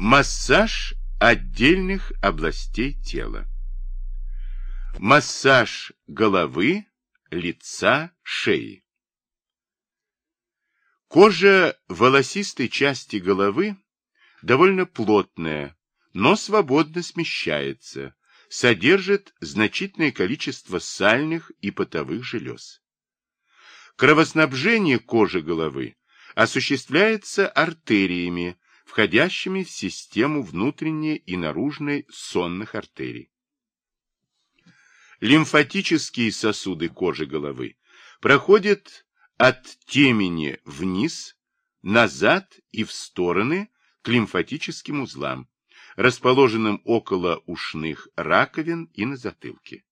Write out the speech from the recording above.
Массаж отдельных областей тела. Массаж головы, лица, шеи. Кожа волосистой части головы довольно плотная, но свободно смещается, содержит значительное количество сальных и потовых желез. Кровоснабжение кожи головы осуществляется артериями, входящими в систему внутренней и наружной сонных артерий. Лимфатические сосуды кожи головы проходят от темени вниз, назад и в стороны к лимфатическим узлам, расположенным около ушных раковин и на затылке.